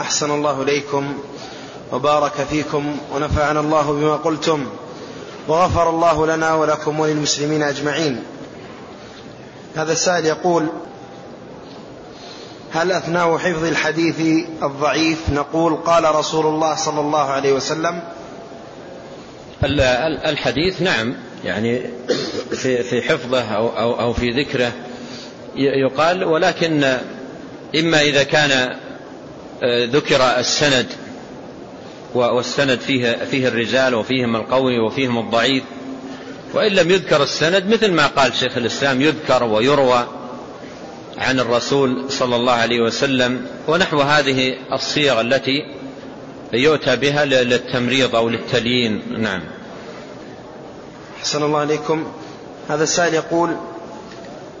أحسن الله إليكم وبارك فيكم ونفعنا الله بما قلتم وغفر الله لنا ولكم وللمسلمين أجمعين. هذا السائل يقول هل أثناء حفظ الحديث الضعيف نقول قال رسول الله صلى الله عليه وسلم؟ الحديث نعم يعني في حفظه أو, في ذكره يقال ولكن إما إذا كان ذكر السند والسند فيه, فيه الرجال وفيهم القوي وفيهم الضعيف. وإن لم يذكر السند مثل ما قال شيخ الإسلام يذكر ويروى عن الرسول صلى الله عليه وسلم. ونحو هذه الصيغ التي يؤتى بها للتمريض أو للتليين. نعم. أحسن الله عليكم. هذا السائل يقول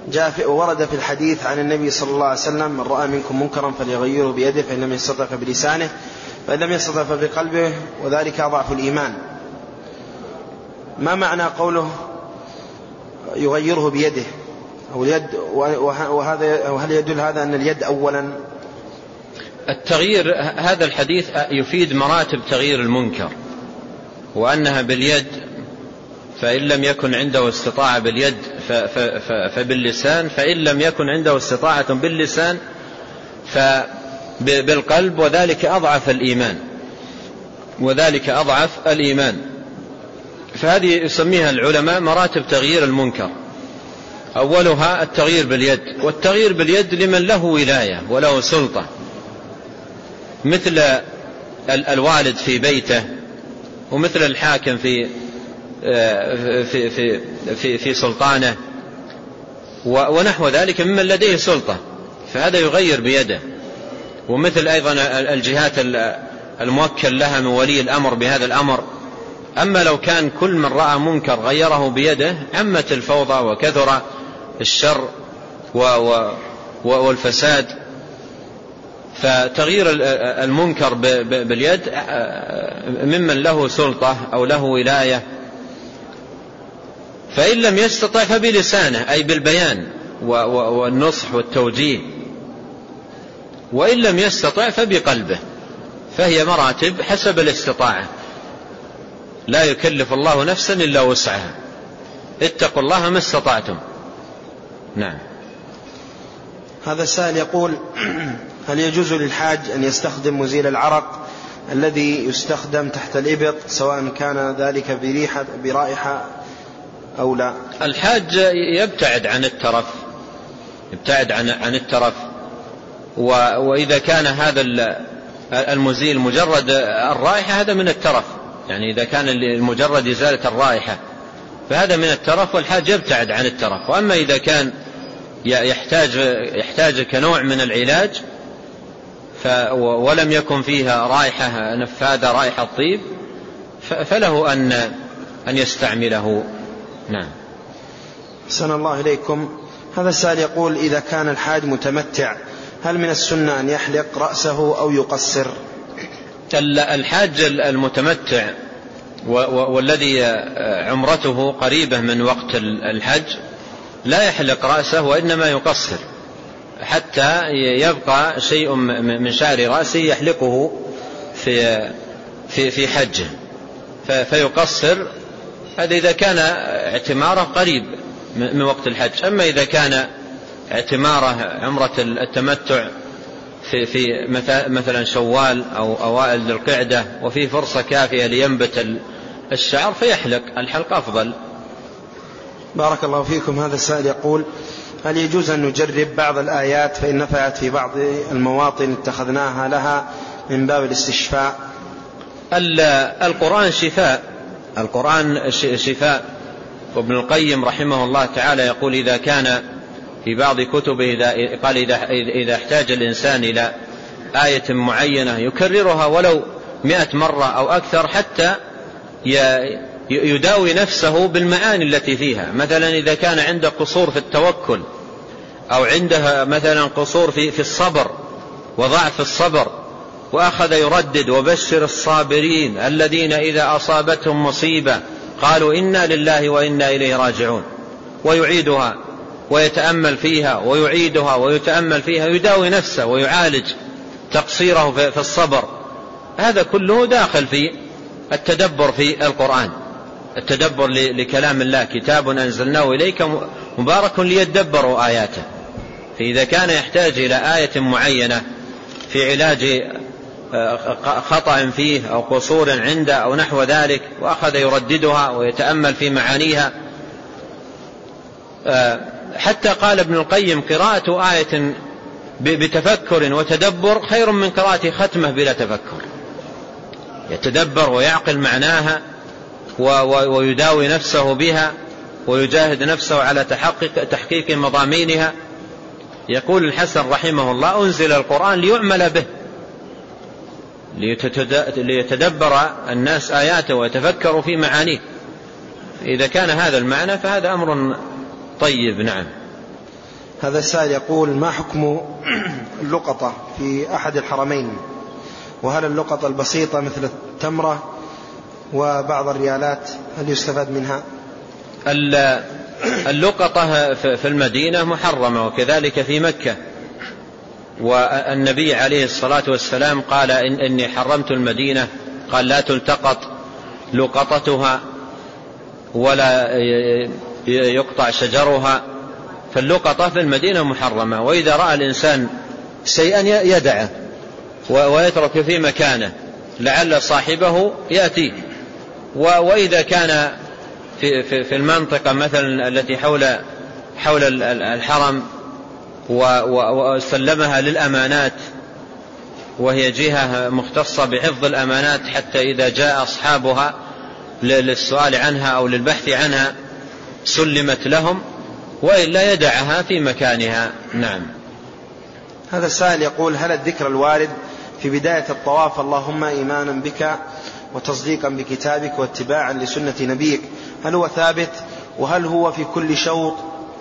جاء في ورد في الحديث عن النبي صلى الله عليه وسلم من رأى منكم منكرا فليغيره بيده فإن لم يستطع فبلسانه فإن لم يستطع فبقلبه وذلك أضعف الإيمان. ما معنى قوله يغيره بيده؟ أو اليد وهذا وهل يدل هذا أن اليد أولا؟ التغيير هذا الحديث يفيد مراتب تغيير المنكر وأنها باليد فإن لم يكن عنده استطاعة باليد فباللسان فإن لم يكن عنده استطاعة باللسان فبالقلب وذلك أضعف الإيمان. وذلك أضعف الإيمان. فهذه يسميها العلماء مراتب تغيير المنكر. أولها التغيير باليد والتغيير باليد لمن له ولاية وله سلطة. مثل الوالد في بيته ومثل الحاكم في في في في, في سلطانه. ونحو ذلك ممن لديه سلطة. فهذا يغير بيده. ومثل أيضا الجهات الموكل لها من ولي الأمر بهذا الأمر. أما لو كان كل من رأى منكر غيره بيده عمت الفوضى وكثر الشر والفساد. فتغيير المنكر باليد ممن له سلطة أو له ولاية فإن لم يستطع فبلسانه أي بالبيان والنصح والتوجيه. وإن لم يستطع فبقلبه فهي مراتب حسب الاستطاعة. لا يكلف الله نفسا إلا وسعها. اتقوا الله ما استطعتم. نعم. هذا السائل يقول هل يجوز للحاج أن يستخدم مزيل العرق الذي يستخدم تحت الإبط سواء كان ذلك بريحة برائحة أو لا؟ الحاج يبتعد عن الترف يبتعد عن عن الترف. وإذا كان هذا المزيل مجرد الرائحة هذا من الترف. يعني إذا كان مجرد إزالة الرائحة فهذا من الترف والحاج يبتعد عن الترف. وأما إذا كان يحتاج يحتاج كنوع من العلاج ولم يكن فيها رائحة نفاذة رائحة طيب فله أن أن يستعمله. نعم. سن الله إليكم. هذا السائل يقول إذا كان الحاج متمتع هل من السنة أن يحلق رأسه أو يقصر؟ الحاج المتمتع والذي عمرته قريبة من وقت الحج لا يحلق رأسه وإنما يقصر حتى يبقى شيء من شعر رأسه يحلقه في في في حجه. فيقصر هذا إذا كان اعتماره قريب من وقت الحج. أما إذا كان اعتماره عمرة التمتع في في مثلا شوال أو أوائل ذي القعدة وفي فرصة كافية لينبت الشعر فيحلق. الحلق أفضل. بارك الله فيكم. هذا السائل يقول هل يجوز أن نجرب بعض الآيات فإن نفعت في بعض المواطن اتخذناها لها من باب الاستشفاء؟ القرآن شفاء. القرآن شفاء. وابن القيم رحمه الله تعالى يقول إذا كان في بعض كتبه إذا قال إذا, إذا احتاج الإنسان إلى آية معينة يكررها ولو مئة مرة أو أكثر حتى يداوي نفسه بالمعاني التي فيها. مثلا إذا كان عنده قصور في التوكل أو عنده مثلا قصور في, في الصبر وضعف الصبر وأخذ يردد وبشر الصابرين الذين إذا أصابتهم مصيبة قالوا إنا لله وإنا إليه راجعون. ويعيدها ويتأمل فيها ويعيدها ويتأمل فيها يداوي نفسه ويعالج تقصيره في الصبر. هذا كله داخل في التدبر في القرآن. التدبر لكلام الله كتاب أنزلناه إليك مبارك ليدبروا آياته. فإذا كان يحتاج إلى آية معينة في علاج خطأ فيه أو قصور عنده أو نحو ذلك وأخذ يرددها ويتأمل في معانيها. آه، حتى قال ابن القيم قراءة آية بتفكر وتدبر خير من قراءة ختمة بلا تفكر. يتدبر ويعقل معناها ويداوي نفسه بها ويجاهد نفسه على تحقق تحقيق مضامينها. يقول الحسن رحمه الله أنزل القرآن ليعمل به. ليتدبر الناس آياته ويتفكروا في معانيه. إذا كان هذا المعنى فهذا أمر طيب نعم. هذا السائل يقول ما حكم اللقطة في أحد الحرمين؟ وهل اللقطة البسيطة مثل التمرة وبعض الريالات هل يستفاد منها؟ اللقطة في المدينة محرمة وكذلك في مكة. والنبي عليه الصلاة والسلام قال إن إني حرمت المدينة. قال لا تلتقط لقطتها ولا يقطع شجرها. فاللقطة في المدينة محرمة. وإذا رأى الإنسان شيئا يدعه ويترك في مكانه لعل صاحبه يأتي وإذا كان في, في, في المنطقة مثلا التي حول حول الحرم وسلمها للأمانات وهي جهة مختصة بحفظ الأمانات حتى إذا جاء أصحابها للسؤال عنها أو للبحث عنها سلمت لهم وإلا يدعها في مكانها. نعم. هذا السائل يقول هل الذكر الوارد في بداية الطواف اللهم إيمانا بك وتصديقا بكتابك واتباعا لسنة نبيك هل هو ثابت؟ وهل هو في كل شوط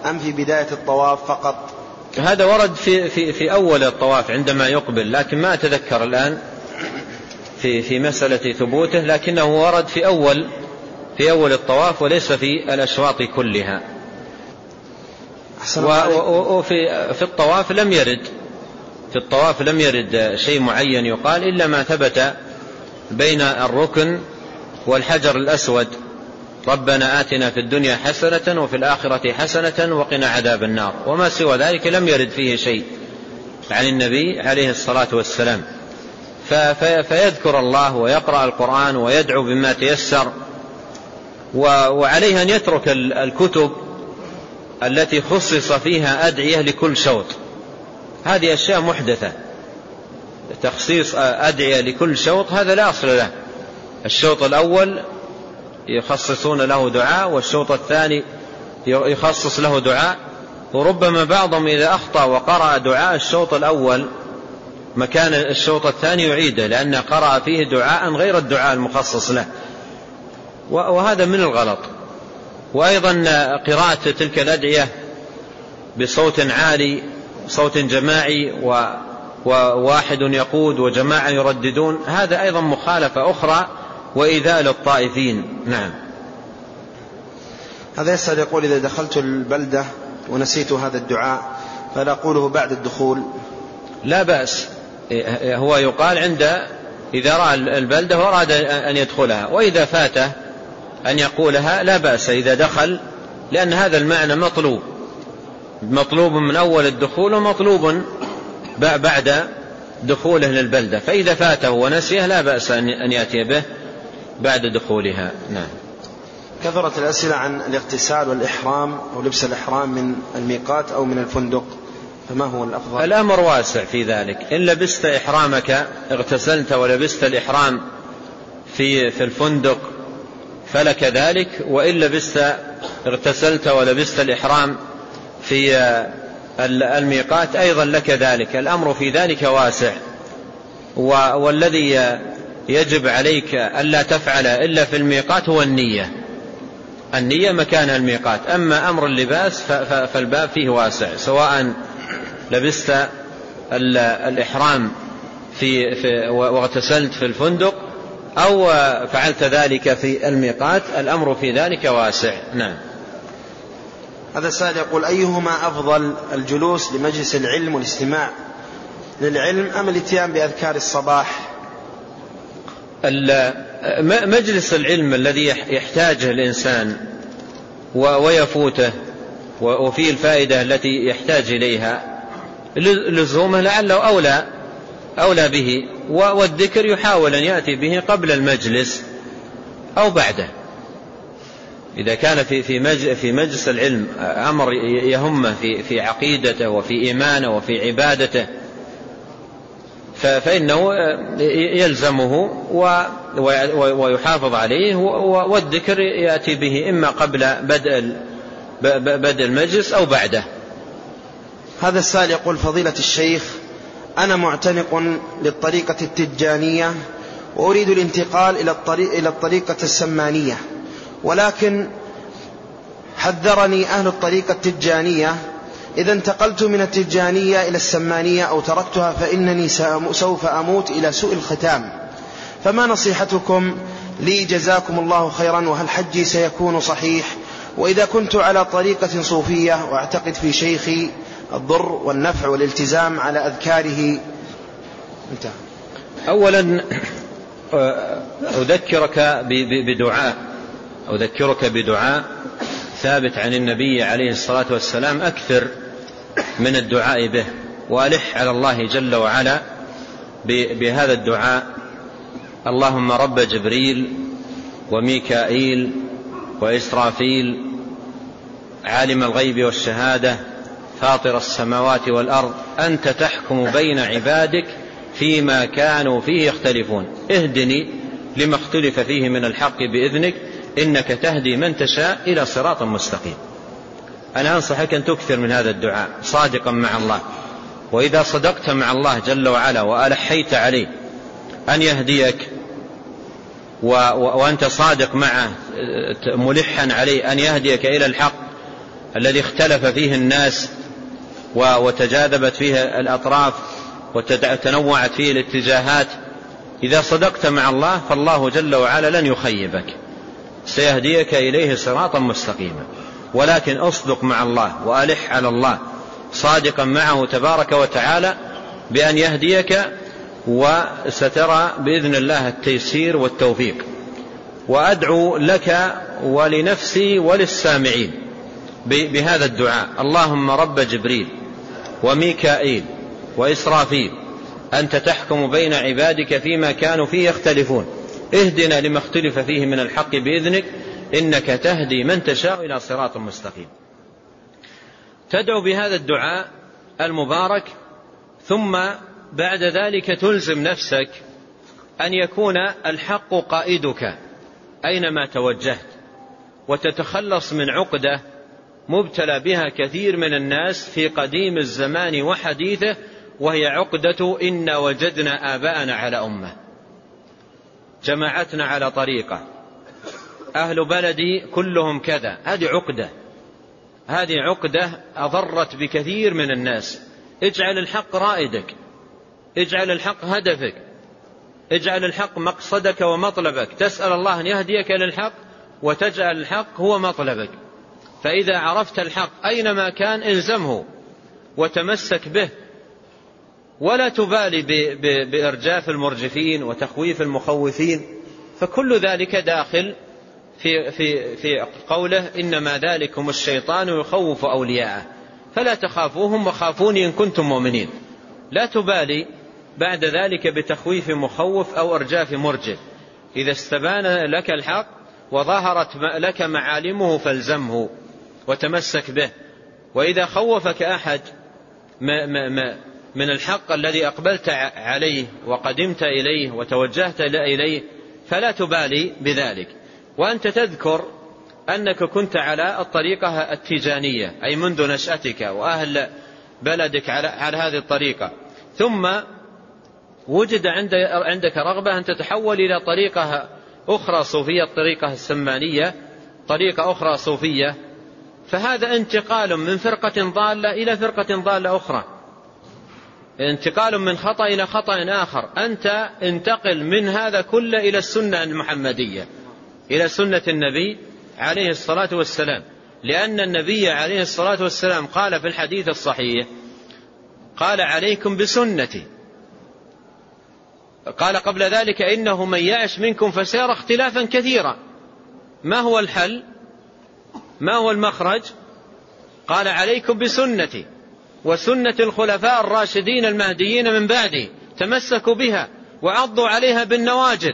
أم في بداية الطواف فقط؟ هذا ورد في, في, في أول الطواف عندما يقبل لكن ما أتذكر الآن في, في مسألة ثبوته لكنه ورد في أول في أول الطواف وليس في الأشواط كلها. وفي في الطواف لم يرد في الطواف لم يرد شيء معين يقال إلا ما ثبت بين الركن والحجر الأسود. ربنا آتنا في الدنيا حسنة وفي الآخرة حسنة وقنا عذاب النار. وما سوى ذلك لم يرد فيه شيء عن النبي عليه الصلاة والسلام. فيذكر الله ويقرأ القرآن ويدعو بما تيسر وعليه أن يترك الكتب التي خصص فيها أدعية لكل شوط. هذه أشياء محدثة. تخصيص أدعية لكل شوط هذا لا أصل له. الشوط الأول يخصصون له دعاء والشوط الثاني يخصص له دعاء. وربما بعضهم إذا أخطأ وقرأ دعاء الشوط الأول مكان الشوط الثاني يعيده لأنه قرأ فيه دعاء غير الدعاء المخصص له. وهذا من الغلط. وأيضا قراءة تلك الأدعية بصوت عالي صوت جماعي وواحد يقود وجماعة يرددون. هذا أيضا مخالفة أخرى وإذال الطائفين. نعم. هذا يسأل يقول إذا دخلت البلدة ونسيت هذا الدعاء فلا أقوله بعد الدخول. لا بأس. هو يقال عند إذا رأى البلدة وأراد أن يدخلها وإذا فاته أن يقولها لا بأس. إذا دخل لأن هذا المعنى مطلوب. مطلوب من أول الدخول ومطلوب بعد دخوله للبلدة. فإذا فاته ونسيه لا بأس أن يأتي به. بعد دخولها. نعم. كثرت الأسئلة عن الاغتسال والإحرام ولبس الإحرام من الميقات أو من الفندق فما هو الأفضل؟ الأمر واسع في ذلك. إن لبست إحرامك اغتسلت ولبست الإحرام في في الفندق فلك ذلك. وإن لبست اغتسلت ولبست الإحرام في الميقات أيضا لك ذلك. الأمر في ذلك واسع. والذي يجب عليك ألا تفعل إلا في الميقات هو النية. النية مكان الميقات. أما أمر اللباس فالباب فيه واسع سواء لبست الإحرام في, في واغتسلت في الفندق أو فعلت ذلك في الميقات الأمر في ذلك واسع. نعم. هذا السائل يقول أيهما أفضل الجلوس لمجلس العلم والاستماع للعلم أم الاتيان بأذكار الصباح؟ مجلس العلم الذي يحتاجه الإنسان ويفوته وفيه الفائدة التي يحتاج إليها. لزومه لعله أولى أولى به والذكر يحاول أن يأتي به قبل المجلس أو بعده. إذا كان في في في مجلس العلم أمر يهمه في في عقيدته وفي إيمانه وفي عبادته فإنه يلزمه ويحافظ عليه والذكر يأتي به إما قبل بدء بدء المجلس أو بعده. هذا السائل يقول فضيلة الشيخ أنا معتنق للطريقة التجانية وأريد الانتقال إلى, الطريق إلى الطريقة السمانية ولكن حذرني أهل الطريقة التجانية إذا انتقلت من التجانية إلى السمانية أو تركتها فإنني سوف أموت إلى سوء الختام. فما نصيحتكم لي؟ جزاكم الله خيرا. وهل حجي سيكون صحيح؟ وإذا كنت على طريقة صوفية وأعتقد في شيخي الضر والنفع والالتزام على أذكاره. انتهى. أولا أذكرك بدعاء. أذكرك بدعاء ثابت عن النبي عليه الصلاة والسلام أكثر. من الدعاء به. وألح على الله جل وعلا بهذا الدعاء. اللهم رب جبريل وميكائيل وإسرافيل عالم الغيب والشهادة فاطر السماوات والأرض أنت تحكم بين عبادك فيما كانوا فيه يختلفون. اهدني لما اختلف فيه من الحق بإذنك إنك تهدي من تشاء إلى صراط مستقيم. أنا أنصحك أن تكثر من هذا الدعاء صادقا مع الله وإذا صدقت مع الله جل وعلا وألحيت عليه أن يهديك. وأنت صادق معه ملحا عليه أن يهديك إلى الحق الذي اختلف فيه الناس. وتجاذبت فيه الأطراف وتنوعت فيه الاتجاهات إذا صدقت مع الله فالله جل وعلا لن يخيبك سيهديك إليه صراطا مستقيما ولكن اصدق مع الله وألح على الله صادقا معه تبارك وتعالى بأن يهديك وسترى بإذن الله التيسير والتوفيق. وأدعو لك ولنفسي وللسامعين بهذا الدعاء. اللهم رب جبريل وميكائيل وإسرافيل أنت تحكم بين عبادك فيما كانوا فيه يختلفون. اهدنا لما اختلف فيه من الحق بإذنك إنك تهدي من تشاء إلى صراط مستقيم. تدعو بهذا الدعاء المبارك ثم بعد ذلك تلزم نفسك أن يكون الحق قائدك أينما توجهت وتتخلص من عقدة مبتلى بها كثير من الناس في قديم الزمان وحديثه وهي عقدة إن وجدنا آباءنا على أمة. جماعتنا على طريقة. أهل بلدي كلهم كذا. هذه عقدة. هذه عقدة أضرت بكثير من الناس. اجعل الحق رائدك. اجعل الحق هدفك. اجعل الحق مقصدك ومطلبك. تسأل الله أن يهديك للحق وتجعل الحق هو مطلبك. فإذا عرفت الحق أينما كان إلزمه وتمسك به ولا تبالي بإرجاف المرجفين وتخويف المخوفين فكل ذلك داخل في, في, في قوله إنما ذلكم الشيطان يخوف أولياءه. فلا تخافوهم وخافوني إن كنتم مؤمنين. لا تبالي بعد ذلك بتخويف مخوف أو إرجاف مرجف إذا استبان لك الحق وظهرت لك معالمه فالزمه وتمسك به. وإذا خوفك أحد من الحق الذي أقبلت عليه وقدمت إليه وتوجهت إليه فلا تبالي بذلك. وأنت تذكر أنك كنت على الطريقة التيجانية أي منذ نشأتك وأهل بلدك على, على هذه الطريقة. ثم وجد عندك رغبة أن تتحول إلى طريقة أخرى صوفية الطريقة السمانية طريقة أخرى صوفية. فهذا انتقال من فرقة ضالة إلى فرقة ضالة أخرى. انتقال من خطأ إلى خطأ آخر. أنت انتقل من هذا كله إلى السنة المحمدية. إلى سنة النبي عليه الصلاة والسلام. لأن النبي عليه الصلاة والسلام قال في الحديث الصحيح قال عليكم بسنتي. قال قبل ذلك إنه من يعش منكم فسيرى اختلافا كثيرا. ما هو الحل؟ ما هو المخرج؟ قال عليكم بسنتي. وسنة الخلفاء الراشدين المهديين من بعدي تمسكوا بها وعضوا عليها بالنواجذ.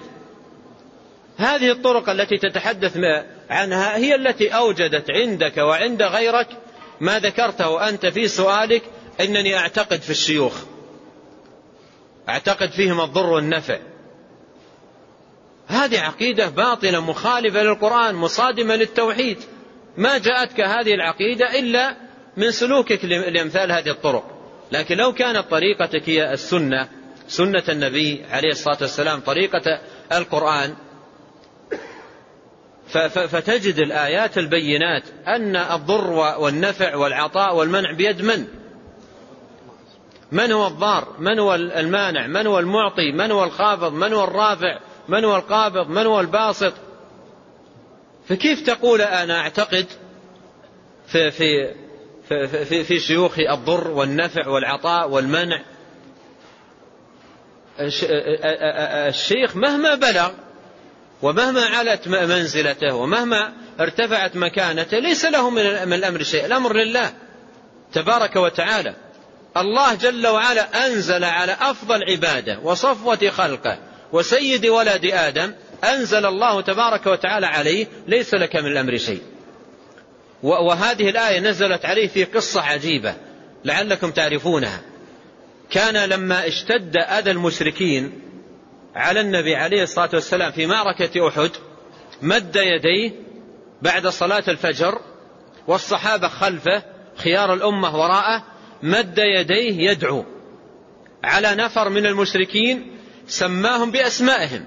هذه الطرق التي تتحدث عنها هي التي أوجدت عندك وعند غيرك ما ذكرته أنت في سؤالك إنني أعتقد في الشيوخ. أعتقد فيهم الضر والنفع. هذه عقيدة باطلة مخالفة للقرآن مصادمة للتوحيد. ما جاءتك هذه العقيدة إلا من سلوكك لأمثال هذه الطرق. لكن لو كانت طريقتك هي السنة سنة النبي عليه الصلاة والسلام طريقة القرآن فتجد الآيات البينات أن الضر والنفع والعطاء والمنع بيد من؟ من هو الضار؟ من هو المانع؟ من هو المعطي؟ من هو الخافض؟ من هو الرافع؟ من هو القابض؟ من هو الباسط؟ فكيف تقول أنا أعتقد في, في, في, في, في شيوخي الضر والنفع والعطاء والمنع؟ الشيخ مهما بلغ ومهما علت منزلته ومهما ارتفعت مكانته ليس له من الأمر شيء. الأمر لله تبارك وتعالى. الله جل وعلا أنزل على أفضل عباده وصفوة خلقه وسيد ولد آدم أنزل الله تبارك وتعالى عليه ليس لك من الأمر شيء. وهذه الآية نزلت عليه في قصة عجيبة لعلكم تعرفونها. كان لما اشتد أذى المشركين على النبي عليه الصلاة والسلام في معركة أحد مد يديه بعد صلاة الفجر والصحابة خلفه خيار الأمة وراءه مد يديه يدعو على نفر من المشركين سماهم بأسمائهم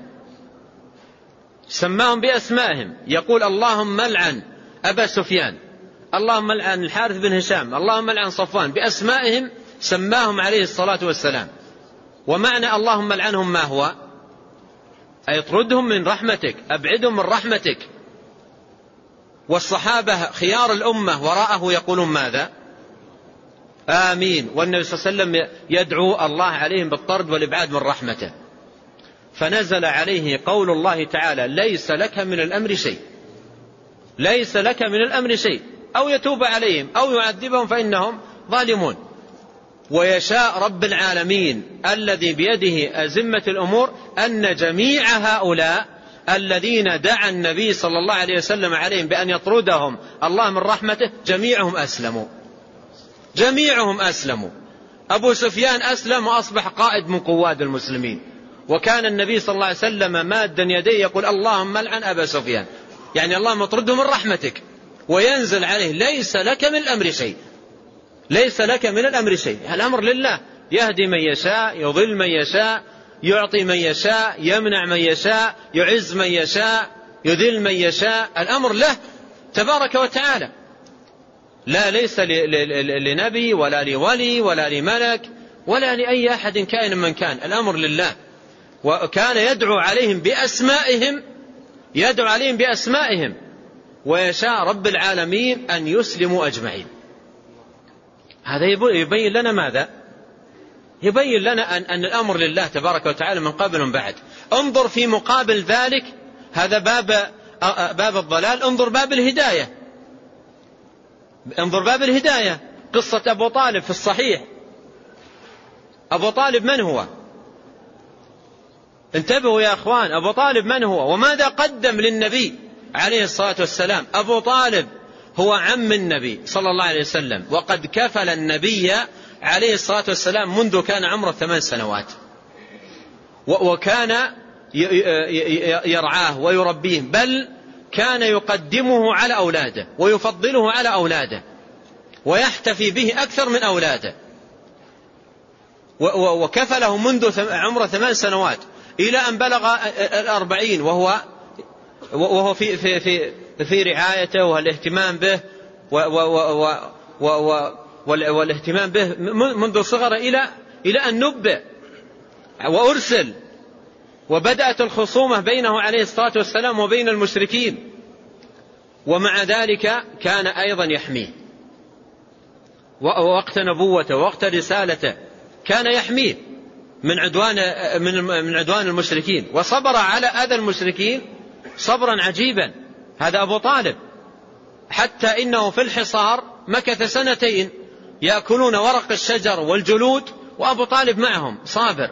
سماهم بأسمائهم يقول اللهم العن أبا سفيان اللهم العن الحارث بن هشام اللهم العن صفوان بأسمائهم سماهم عليه الصلاة والسلام. ومعنى اللهم العنهم ما هو؟ أي اطردهم من رحمتك أبعدهم من رحمتك. والصحابة خيار الأمة وراءه يقولون ماذا؟ آمين. والنبي صلى الله عليه وسلم يدعو الله عليهم بالطرد والإبعاد من رحمته. فنزل عليه قول الله تعالى ليس لك من الأمر شيء. ليس لك من الأمر شيء. أو يتوب عليهم أو يعذبهم فإنهم ظالمون. ويشاء رب العالمين الذي بيده أزمة الأمور أن جميع هؤلاء الذين دعا النبي صلى الله عليه وسلم عليهم بأن يطردهم الله من رحمته جميعهم أسلموا. جميعهم أسلموا. أبو سفيان أسلم وأصبح قائد من قواد المسلمين. وكان النبي صلى الله عليه وسلم مادا يديه يقول اللهم العن أبا سفيان. يعني اللهم اطرده من رحمتك. وينزل عليه ليس لك من الأمر شيء. ليس لك من الأمر شيء. الأمر لله. يهدي من يشاء يضل من يشاء يعطي من يشاء يمنع من يشاء يعز من يشاء يذل من يشاء. الأمر له تبارك وتعالى. لا ليس لنبي ولا لولي ولا لملك ولا لأي أحد كائن من كان. الأمر لله. وكان يدعو عليهم بأسمائهم يدعو عليهم بأسمائهم. ويشاء رب العالمين أن يسلموا أجمعين. هذا يبين لنا ماذا؟ يبين لنا أن, أن الأمر لله تبارك وتعالى من قبل ومن بعد. انظر في مقابل ذلك هذا باب باب الضلال. انظر باب الهداية. انظر باب الهداية. قصة أبو طالب في الصحيح. أبو طالب من هو؟ انتبهوا يا أخوان أبو طالب من هو؟ وماذا قدم للنبي عليه الصلاة والسلام؟ أبو طالب. هو عم النبي صلى الله عليه وسلم وقد كفل النبي عليه الصلاة والسلام منذ كان عمره ثمان سنوات. وكان يرعاه ويربيه بل كان يقدمه على أولاده ويفضله على أولاده ويحتفي به أكثر من أولاده. وكفله منذ عمره ثمان سنوات إلى أن بلغ الأربعين وهو وهو في في في في رعايته والاهتمام به و و و والاهتمام به منذ الصغر إلى إلى أن نبئ وأرسل وبدأت الخصومة بينه عليه الصلاة والسلام وبين المشركين ومع ذلك كان أيضا يحميه ووقت نبوته ووقت رسالته كان يحميه من عدوان من من عدوان المشركين وصبر على أذى المشركين صبرا عجيبا. هذا أبو طالب. حتى إنه في الحصار مكث سنتين يأكلون ورق الشجر والجلود وأبو طالب معهم صابر.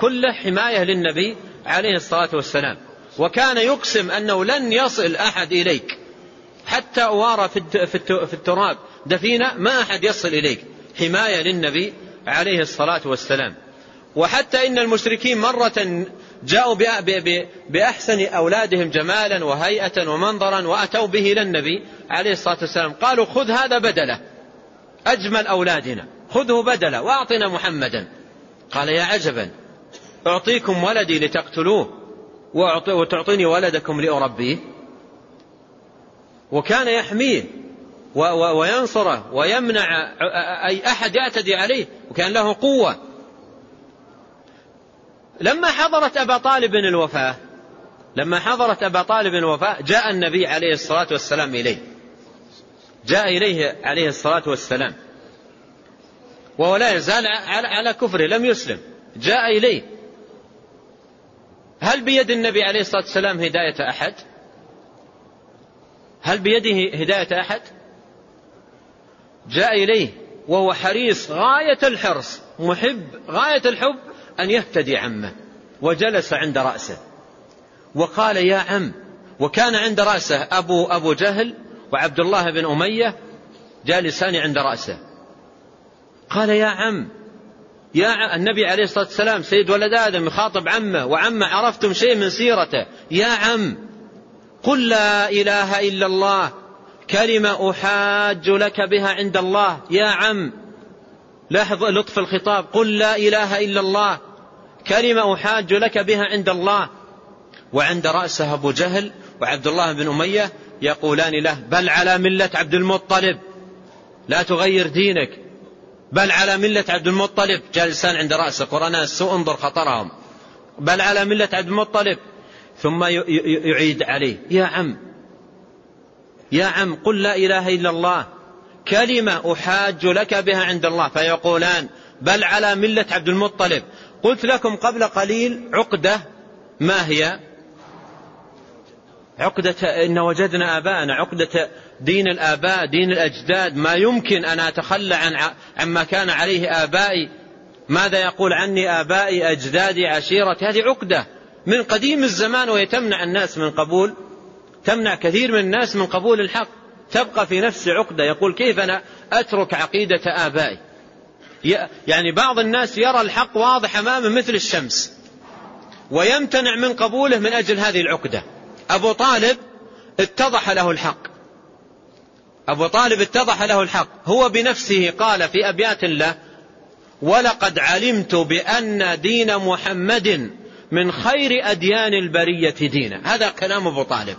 كله حماية للنبي عليه الصلاة والسلام. وكان يقسم أنه لن يصل أحد إليك. حتى اوارى في التراب دفينة ما أحد يصل إليك. حماية للنبي عليه الصلاة والسلام. وحتى إن المشركين مرة جاءوا بأحسن أولادهم جمالا وهيئه ومنظرا وأتوا به إلى النبي عليه الصلاة والسلام. قالوا خذ هذا بدله أجمل أولادنا خذه بدله وأعطنا محمدا. قال يا عجبا أعطيكم ولدي لتقتلوه وتعطيني ولدكم لأربيه. وكان يحميه وينصره ويمنع أي أحد يعتدي عليه وكان له قوة. لما حضرت أبا طالب الوفاة لما حضرت أبا طالب الوفاة جاء النبي عليه الصلاة والسلام إليه. جاء إليه عليه الصلاة والسلام. وهو لا يزال على كفره لم يسلم. جاء إليه. هل بيد النبي عليه الصلاة والسلام هداية أحد؟ هل بيده هداية أحد؟ جاء إليه وهو حريص غاية الحرص محب غاية الحب أن يهتدي عمه وجلس عند رأسه وقال يا عم وكان عند رأسه أبو أبو جهل وعبد الله بن أمية جالسان عند رأسه. قال يا عم يا النبي عليه الصلاة والسلام سيد ولد آدم يخاطب عمه وعمه عرفتم شيء من سيرته. يا عم قل لا إله إلا الله كلمة أحاج لك بها عند الله. يا عم لاحظ لطف الخطاب. قل لا إله إلا الله. كلمة أحاج لك بها عند الله. وعند رأسه أبو جهل وعبد الله بن أمية يقولان له بل على ملة عبد المطلب. لا تغير دينك. بل على ملة عبد المطلب. جالسان عند رأسه قرناء السوء انظر خطرهم. بل على ملة عبد المطلب. ثم يعيد عليه. يا عم. يا عم قل لا إله إلا الله. كلمة أحاج لك بها عند الله فيقولان بل على ملة عبد المطلب. قلت لكم قبل قليل عقدة ما هي؟ عقدة إن وجدنا آباءنا عقدة دين الآباء دين الأجداد. ما يمكن أن أتخلى عن عما كان عليه آبائي. ماذا يقول عني آبائي أجدادي عشيرتي؟ هذه عقدة. من قديم الزمان وهي تمنع الناس من قبول تمنع كثير من الناس من قبول الحق. تبقى في نفس عقدة. يقول كيف أنا أترك عقيدة آبائي؟ يعني بعض الناس يرى الحق واضح أمامه مثل الشمس ويمتنع من قبوله من أجل هذه العقدة. أبو طالب اتضح له الحق. أبو طالب اتضح له الحق. هو بنفسه قال في أبيات له ولقد علمت بأن دين محمد من خير أديان البرية دينا. هذا كلام أبو طالب.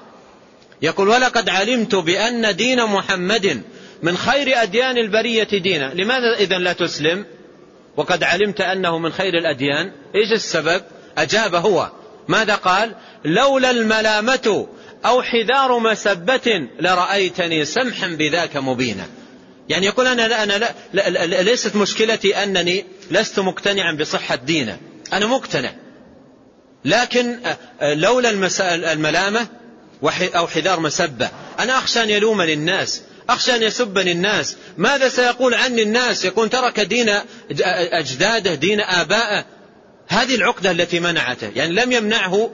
يقول ولقد علمت بأن دين محمد من خير أديان البرية دينا. لماذا إذن لا تسلم؟ وقد علمت أنه من خير الأديان. إيش السبب؟ أجاب هو. ماذا قال؟ لولا الملامة أو حذار مسبة لرأيتني سمحا بذاك مبينا. يعني يقول أنا, أنا لا, لا, لا ليست مشكلتي أنني لست مقتنعا بصحة دينه. أنا مقتنع. لكن لولا الملامة أو حذار مسبة. أنا أخشى أن يلومني الناس أخشى أن يسبني الناس ماذا سيقول عني الناس؟ يكون ترك دين أجداده دين آبائه. هذه العقدة التي منعته. يعني لم يمنعه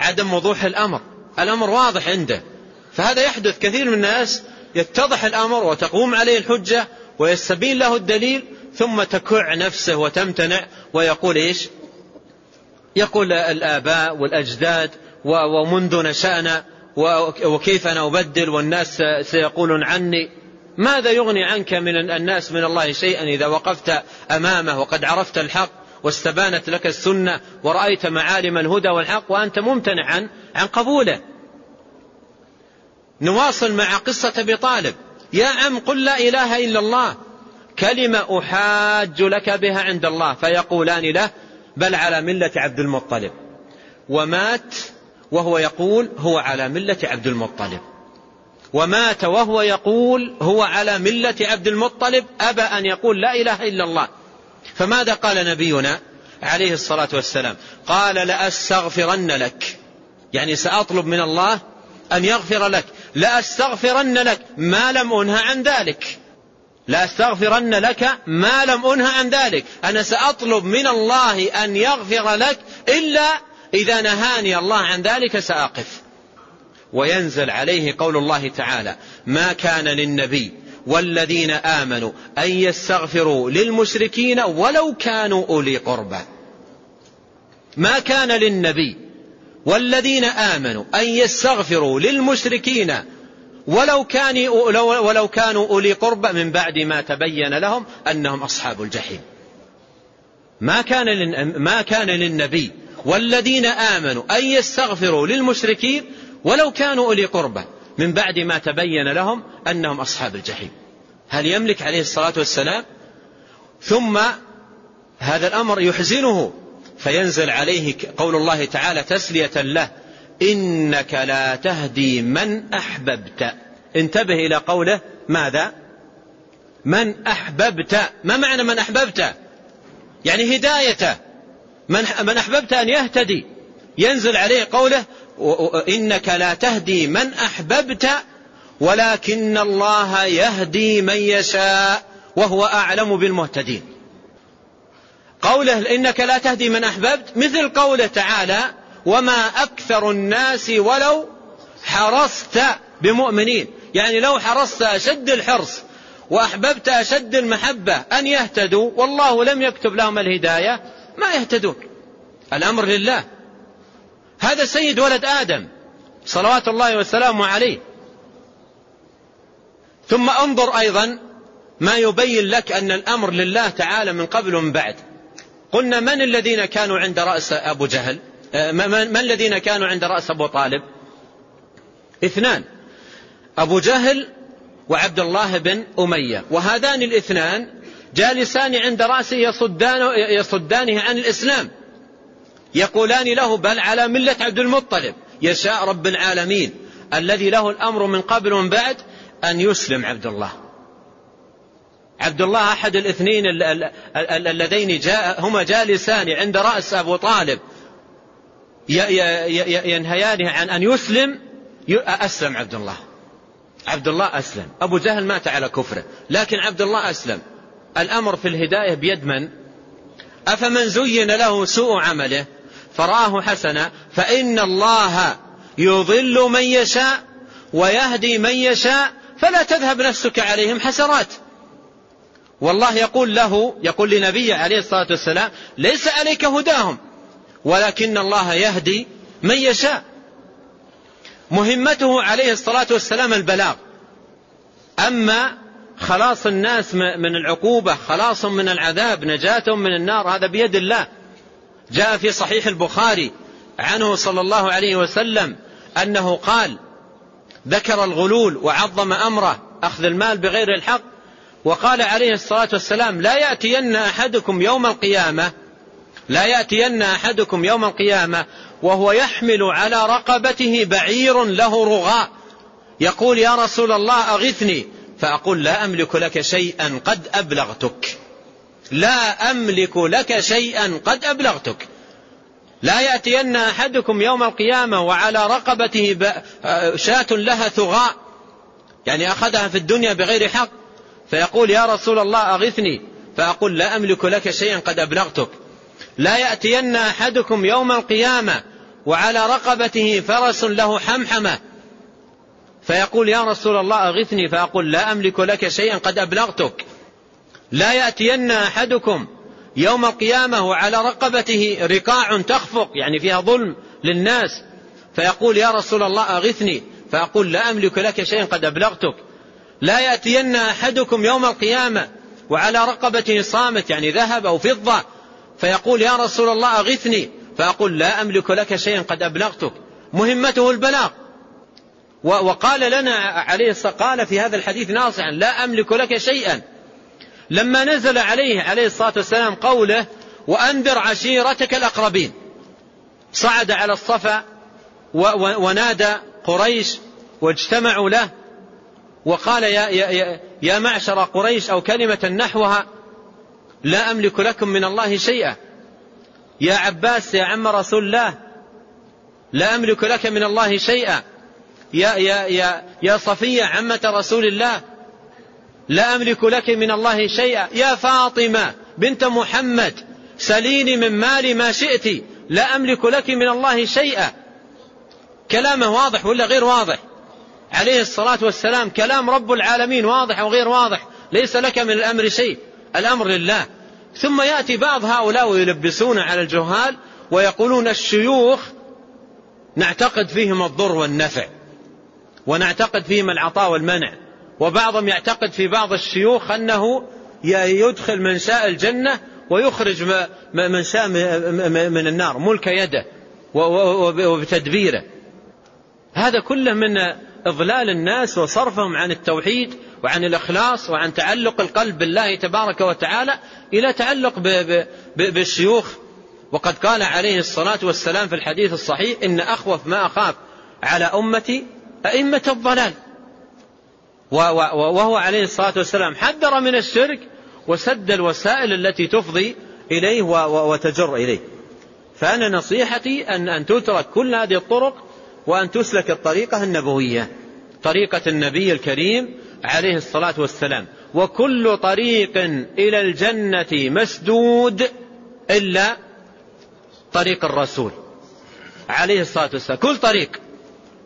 عدم وضوح الأمر. الأمر واضح عنده. فهذا يحدث كثير من الناس. يتضح الأمر وتقوم عليه الحجة ويستبين له الدليل ثم تكع نفسه وتمتنع ويقول إيش؟ يقول الآباء والأجداد ومنذ نشأنا وكيف أنا أبدل والناس سيقولون عني. ماذا يغني عنك من الناس من الله شيئا إذا وقفت أمامه؟ وقد عرفت الحق واستبانت لك السنة ورأيت معالم الهدى والحق وأنت ممتنع عن, عن قبوله. نواصل مع قصة أبي طالب. يا عم قل لا إله إلا الله. كلمة أحاج لك بها عند الله. فيقولان له بل على ملة عبد المطلب. ومات وهو يقول هو على ملة عبد المطلب. ومات وهو يقول هو على ملة عبد المطلب أبى أن يقول لا إله إلا الله. فماذا قال نبينا عليه الصلاة والسلام؟ قال لأستغفرن لك. يعني سأطلب من الله أن يغفر لك. لأستغفرن لك ما لم أنهى عن ذلك. لأستغفرن لك ما لم أنهى عن ذلك. أنا سأطلب من الله أن يغفر لك إلا إذا نهاني الله عن ذلك سأقف. وينزل عليه قول الله تعالى ما كان للنبي والذين آمنوا أن يستغفروا للمشركين ولو كانوا أولي قربى. ما كان للنبي والذين آمنوا أن يستغفروا للمشركين ولو, كان ولو كانوا أولي قربى من بعد ما تبين لهم أنهم أصحاب الجحيم. ما كان ما كان للنبي والذين آمنوا أن يستغفروا للمشركين ولو كانوا أولي قربى من بعد ما تبين لهم أنهم أصحاب الجحيم. هل يملك عليه الصلاة والسلام؟ ثم هذا الأمر يحزنه فينزل عليه قول الله تعالى تسلية له إنك لا تهدي من أحببت. انتبه إلى قوله ماذا؟ من أحببت. ما معنى من أحببت؟ يعني هدايته. من, من أحببت أن يهتدي ينزل عليه قوله إنك لا تهدي من أحببت ولكن الله يهدي من يشاء وهو أعلم بالمهتدين. قوله إنك لا تهدي من أحببت مثل قوله تعالى وما أكثر الناس ولو حرصت بمؤمنين. يعني لو حرصت أشد الحرص وأحببت أشد المحبة أن يهتدوا والله لم يكتب لهم الهداية ما يهتدون. الأمر لله. هذا سيد ولد آدم صلوات الله وسلامه عليه. ثم انظر أيضا ما يبين لك أن الأمر لله تعالى من قبل ومن بعد. قلنا من الذين كانوا عند رأس أبو جهل؟ آه، من الذين كانوا عند رأس أبو طالب؟ اثنان. أبو جهل وعبد الله بن أمية. وهذان الاثنان جالسان عند رأسه يصدان يصدانه عن الإسلام. يقولان له بل على ملة عبد المطلب. يشاء رب العالمين. الذي له الأمر من قبل ومن بعد أن يسلم عبد الله. عبد الله أحد الاثنين اللذين جاء هما جالسان عند رأس أبو طالب. ينهيانه عن أن يسلم. أسلم عبد الله. عبد الله أسلم. أبو جهل مات على كفره. لكن عبد الله أسلم. الأمر في الهداية بيد من؟ أفمن زين له سوء عمله؟ فرآه حسنا فإن الله يضل من يشاء ويهدي من يشاء فلا تذهب نفسك عليهم حسرات. والله يقول له يقول لنبيه عليه الصلاة والسلام ليس عليك هداهم ولكن الله يهدي من يشاء. مهمته عليه الصلاة والسلام البلاغ. أما خلاص الناس من العقوبة خلاص من العذاب نجاتهم من النار هذا بيد الله. جاء في صحيح البخاري عنه صلى الله عليه وسلم أنه قال ذكر الغلول وعظم أمره أخذ المال بغير الحق وقال عليه الصلاة والسلام لا يأتين أحدكم يوم القيامة لا يأتين أحدكم يوم القيامة وهو يحمل على رقبته بعير له رغاء. يقول يا رسول الله أغثني. فأقول لا أملك لك شيئا قد أبلغتك. لا أملك لك شيئا قد أبلغتك. لا يأتين أحدكم يوم القيامة وعلى رقبته شاة لها ثغاء يعني أخذها في الدنيا بغير حق فيقول يا رسول الله أغثني فأقول لا أملك لك شيئا قد أبلغتك. لا يأتين أحدكم يوم القيامة وعلى رقبته فرس له حمحمة فيقول يا رسول الله أغثني فأقول لا أملك لك شيئا قد أبلغتك. لا يأتين أحدكم يوم القيامة وعلى رقبته رقاع تخفق يعني فيها ظلم للناس. فيقول يا رسول الله أغثني فأقول لا أملك لك شيئا قد أبلغتك. لا يأتين أحدكم يوم القيامة وعلى رقبته صامت يعني ذهب أو فضة. فيقول يا رسول الله أغثني فأقول لا أملك لك شيئا قد أبلغتك. مهمته البلاغ. وقال لنا عليه قال في هذا الحديث ناصحا لا أملك لك شيئا. لما نزل عليه عليه الصلاة والسلام قوله وأنذر عشيرتك الأقربين. صعد على الصفا ونادى قريش واجتمعوا له وقال يا, يا, يا معشر قريش أو كلمة نحوها لا أملك لكم من الله شيئا. يا عباس يا عم رسول الله لا أملك لك من الله شيئا. يا يا يا يا صفية عمة رسول الله لا أملك لك من الله شيئا. يا فاطمة بنت محمد سليني من مالي ما شئت لا أملك لك من الله شيئا. كلامه واضح ولا غير واضح؟ عليه الصلاة والسلام كلام رب العالمين واضح أو غير واضح؟ ليس لك من الأمر شيء. الأمر لله. ثم يأتي بعض هؤلاء ويلبسون على الجهال ويقولون الشيوخ نعتقد فيهم الضر والنفع. ونعتقد فيهم العطاء والمنع. وبعضهم يعتقد في بعض الشيوخ أنه يدخل من شاء الجنة ويخرج من شاء من النار ملك يده وبتدبيره. هذا كله من إضلال الناس وصرفهم عن التوحيد وعن الإخلاص وعن تعلق القلب بالله تبارك وتعالى إلى تعلق بالشيوخ. وقد قال عليه الصلاة والسلام في الحديث الصحيح إن أخوف ما أخاف على أمتي أئمة الضلال. وهو عليه الصلاة والسلام حذر من الشرك وسد الوسائل التي تفضي إليه وتجر إليه. فأنا نصيحتي أن أن تترك كل هذه الطرق وأن تسلك الطريقة النبوية طريقة النبي الكريم عليه الصلاة والسلام. وكل طريق إلى الجنة مسدود إلا طريق الرسول عليه الصلاة والسلام. كل طريق.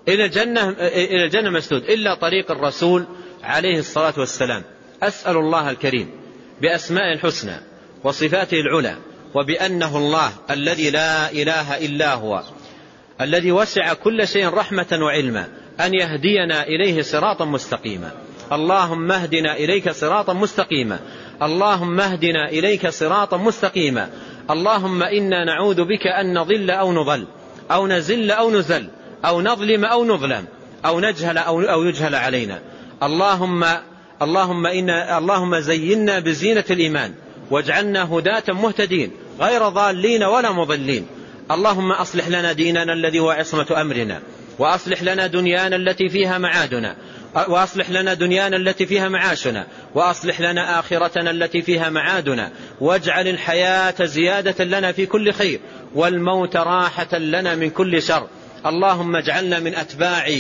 إلى الجنة إلى الجنة مسدود إلا طريق الرسول عليه الصلاة والسلام. أسأل الله الكريم بأسماء الحسنى وصفاته العلى وبأنه الله الذي لا إله إلا هو الذي وسع كل شيء رحمة وعلما أن يهدينا إليه صراطا مستقيما. اللهم اهدنا إليك صراطا مستقيما. اللهم اهدنا إليك صراطا مستقيما. اللهم إنا نعوذ بك أن نضل أو نضل أو نزل أو نزل. أو نظلم أو نظلم أو نجهل أو, أو يجهل علينا. اللهم اللهم إنا اللهم زينا بزينة الإيمان واجعلنا هداة مهتدين غير ضالين ولا مضلين. اللهم أصلح لنا ديننا الذي هو عصمة أمرنا وأصلح لنا دنيانا التي فيها معادنا وأصلح لنا دنيانا التي فيها معاشنا وأصلح لنا آخرتنا التي فيها معادنا. واجعل الحياة زيادة لنا في كل خير والموت راحة لنا من كل شر. اللهم اجعلنا من أتباع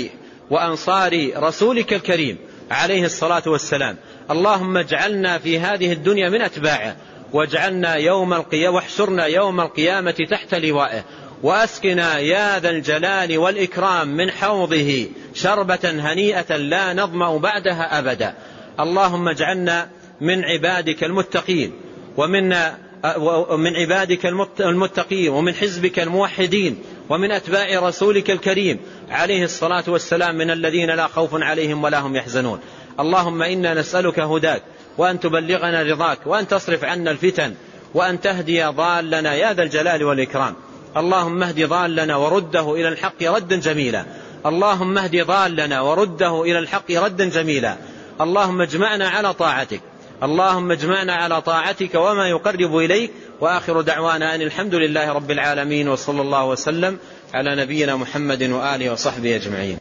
وأنصار رسولك الكريم عليه الصلاة والسلام. اللهم اجعلنا في هذه الدنيا من أتباعه واجعلنا يوم القيامة واحشرنا يوم القيامة تحت لوائه. وأسقنا يا ذا الجلال والإكرام من حوضه شربة هنيئة لا نظمأ بعدها أبدا. اللهم اجعلنا من عبادك المتقين. ومن من عبادك المتقين. ومن حزبك الموحدين. ومن أتباع رسولك الكريم عليه الصلاة والسلام من الذين لا خوف عليهم ولا هم يحزنون. اللهم إنا نسألك هداك وأن تبلغنا رضاك وأن تصرف عنا الفتن وأن تهدي ضالنا يا ذا الجلال والإكرام. اللهم اهد ضالنا ورده إلى الحق ردا جميلا. اللهم اهد ضالنا ورده إلى الحق ردا جميلا. اللهم اجمعنا على طاعتك. اللهم اجمعنا على طاعتك وما يقرب إليك وآخر دعوانا أن الحمد لله رب العالمين وصلى الله وسلم على نبينا محمد وآله وصحبه أجمعين.